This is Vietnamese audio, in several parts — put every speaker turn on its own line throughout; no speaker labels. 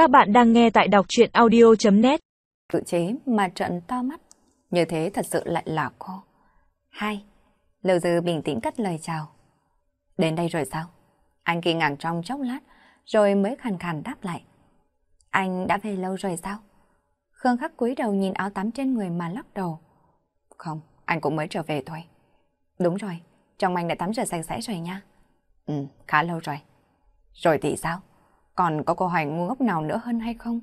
Các bạn đang nghe tại đọc chuyện audio.net
Tự chế mà trận to mắt. Như thế thật sự lại là cô. Hai. Lưu Dư bình tĩnh cất lời chào. Đến đây rồi sao? Anh kinh ngạc trong chốc lát, rồi mới khàn khàn đáp lại. Anh đã về lâu rồi sao? Khương khắc cúi đầu nhìn áo tắm trên người mà lắc đầu. Không, anh cũng mới trở về thôi. Đúng rồi, trong anh đã tắm rửa sạch sẽ rồi nha. Ừ, khá lâu rồi. Rồi thì sao? Còn có câu hỏi ngu ngốc nào nữa hơn hay không?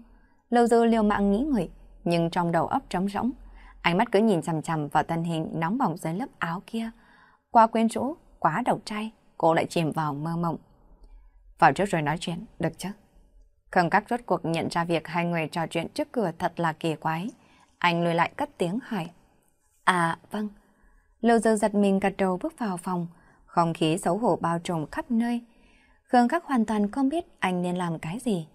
Lâu dư liều mạng nghĩ người, nhưng trong đầu óc trống rỗng. Ánh mắt cứ nhìn chằm chằm vào thân hình nóng bỏng dưới lớp áo kia. Quá quyến rũ, quá độc trai, cô lại chìm vào mơ mộng. Vào trước rồi nói chuyện, được chứ? Khương các rốt cuộc nhận ra việc hai người trò chuyện trước cửa thật là kỳ quái. Anh lùi lại cất tiếng hỏi. À, vâng. Lâu dư giật mình gật đầu bước vào phòng. Không khí xấu hổ bao trùm khắp nơi. Khương Khắc hoàn toàn không biết anh nên làm cái gì.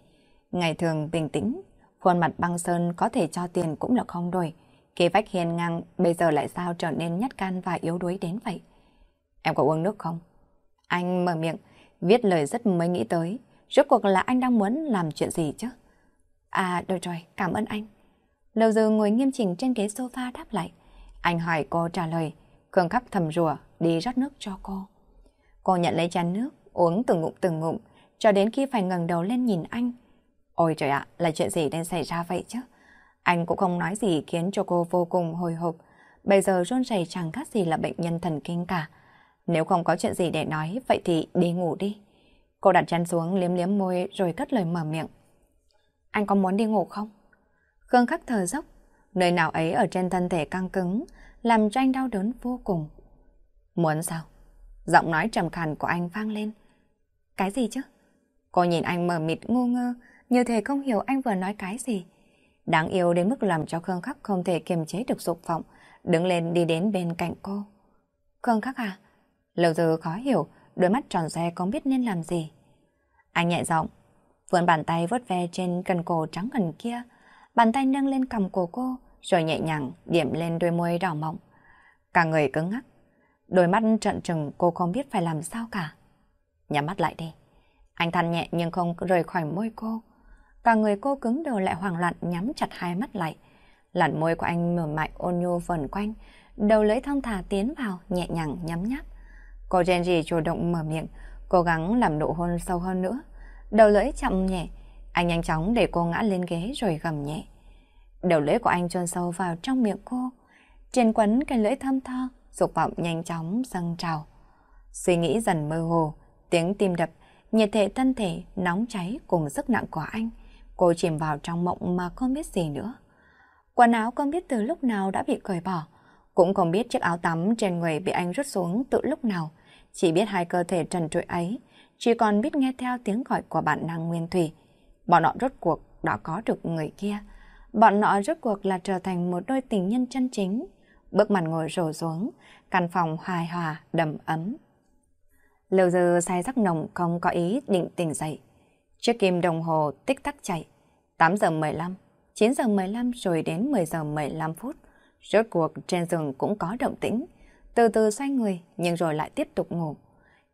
Ngày thường bình tĩnh, khuôn mặt băng sơn có thể cho tiền cũng là không đổi. Kế vách hiền ngang bây giờ lại sao trở nên nhát can và yếu đuối đến vậy? Em có uống nước không? Anh mở miệng, viết lời rất mới nghĩ tới. Rốt cuộc là anh đang muốn làm chuyện gì chứ? À, được rồi, cảm ơn anh. Lâu giờ ngồi nghiêm chỉnh trên ghế sofa đáp lại. Anh hỏi cô trả lời. Khương Khắc thầm rùa, đi rót nước cho cô. Cô nhận lấy chén nước, uống từng ngụm từng ngụm, cho đến khi phải ngẩng đầu lên nhìn anh. Ôi trời ạ, là chuyện gì đang xảy ra vậy chứ? Anh cũng không nói gì khiến cho cô vô cùng hồi hộp. Bây giờ run rẩy chẳng khác gì là bệnh nhân thần kinh cả. Nếu không có chuyện gì để nói, vậy thì đi ngủ đi. Cô đặt chân xuống liếm liếm môi rồi cất lời mở miệng. Anh có muốn đi ngủ không? Khương khắc thờ dốc, nơi nào ấy ở trên thân thể căng cứng, làm cho anh đau đớn vô cùng. Muốn sao? Giọng nói trầm khàn của anh vang lên. Cái gì chứ? Cô nhìn anh mờ mịt ngu ngơ, như thể không hiểu anh vừa nói cái gì. Đáng yêu đến mức làm cho Khương Khắc không thể kiềm chế được dục vọng, đứng lên đi đến bên cạnh cô. Khương Khắc à? Lâu giờ khó hiểu, đôi mắt tròn xe không biết nên làm gì. Anh nhẹ giọng, vươn bàn tay vuốt ve trên cần cổ trắng gần kia, bàn tay nâng lên cầm cổ cô, rồi nhẹ nhàng điểm lên đôi môi đỏ mọng. Cả người cứng ngắc, đôi mắt trận trừng cô không biết phải làm sao cả. Nhắm mắt lại đi. Anh than nhẹ nhưng không rời khỏi môi cô. Cả người cô cứng đầu lại hoảng loạn nhắm chặt hai mắt lại. Làn môi của anh mềm mại ôn nhu vần quanh, đầu lưỡi thong thả tiến vào, nhẹ nhàng nhắm nháp. Cô Genji chủ động mở miệng, cố gắng làm nụ hôn sâu hơn nữa. Đầu lưỡi chậm nhẹ, anh nhanh chóng để cô ngã lên ghế rồi gầm nhẹ. Đầu lưỡi của anh chôn sâu vào trong miệng cô. Trên quấn cái lưỡi thơm tho, dục vọng nhanh chóng dâng trào. Suy nghĩ dần mơ hồ, tiếng tim đập, nhiệt thể thân thể nóng cháy cùng sức nặng của anh. Cô chìm vào trong mộng mà không biết gì nữa. Quần áo không biết từ lúc nào đã bị cởi bỏ, cũng không biết chiếc áo tắm trên người bị anh rút xuống từ lúc nào. Chỉ biết hai cơ thể trần trụi ấy, chỉ còn biết nghe theo tiếng gọi của bạn nàng Nguyên Thủy. Bọn họ rốt cuộc đã có được người kia. Bọn họ rốt cuộc là trở thành một đôi tình nhân chân chính. Bước mặt ngồi rổ xuống, căn phòng hài hòa, đầm ấm. Lâu giờ say giấc nồng không có ý định tỉnh dậy. Chiếc kim đồng hồ tích tắc chạy. 8 giờ 15, 9 giờ 15 rồi đến 10 giờ 15 phút. Rốt cuộc trên giường cũng có động tĩnh. Từ từ xoay người nhưng rồi lại tiếp tục ngủ.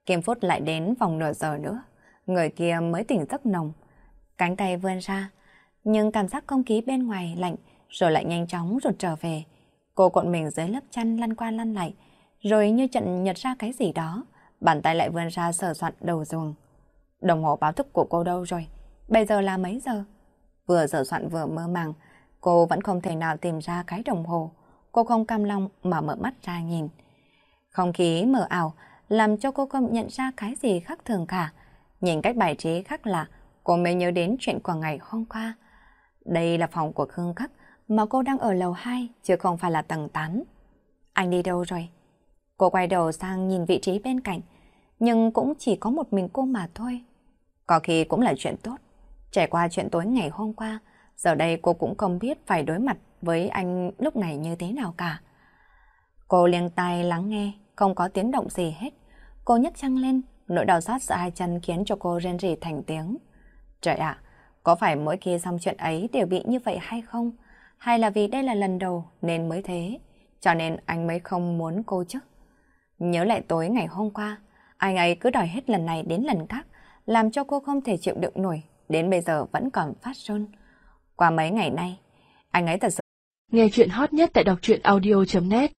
Kim phút lại đến vòng nửa giờ nữa. Người kia mới tỉnh giấc nồng. Cánh tay vươn ra. Nhưng cảm giác không khí bên ngoài lạnh rồi lại nhanh chóng rụt trở về. Cô cuộn mình dưới lớp chăn lăn qua lăn lại. Rồi như trận nhật ra cái gì đó. Bàn tay lại vươn ra sờ soạn đầu giường. Đồng hồ báo thức của cô đâu rồi? Bây giờ là mấy giờ? Vừa sờ soạn vừa mơ màng, cô vẫn không thể nào tìm ra cái đồng hồ. Cô không cam lòng mà mở mắt ra nhìn. Không khí mờ ảo làm cho cô không nhận ra cái gì khác thường cả. Nhìn cách bài trí khác lạ, cô mới nhớ đến chuyện của ngày hôm qua. Đây là phòng của Khương Khắc mà cô đang ở lầu 2 chứ không phải là tầng 8. Anh đi đâu rồi? Cô quay đầu sang nhìn vị trí bên cạnh, nhưng cũng chỉ có một mình cô mà thôi. Có khi cũng là chuyện tốt. Trải qua chuyện tối ngày hôm qua, giờ đây cô cũng không biết phải đối mặt với anh lúc này như thế nào cả. Cô liêng tai lắng nghe, không có tiếng động gì hết. Cô nhấc chăn lên, nỗi đau xót giữa hai chân khiến cho cô rên rỉ thành tiếng. Trời ạ, có phải mỗi khi xong chuyện ấy đều bị như vậy hay không? Hay là vì đây là lần đầu nên mới thế? Cho nên anh mới không muốn cô chứ? Nhớ lại tối ngày hôm qua, anh ấy cứ đòi hết lần này đến lần khác, làm cho cô không thể chịu đựng nổi, đến bây giờ vẫn còn phát run. Qua mấy ngày nay, anh ấy thật sự...
Nghe chuyện hot nhất tại đọc truyện audio.net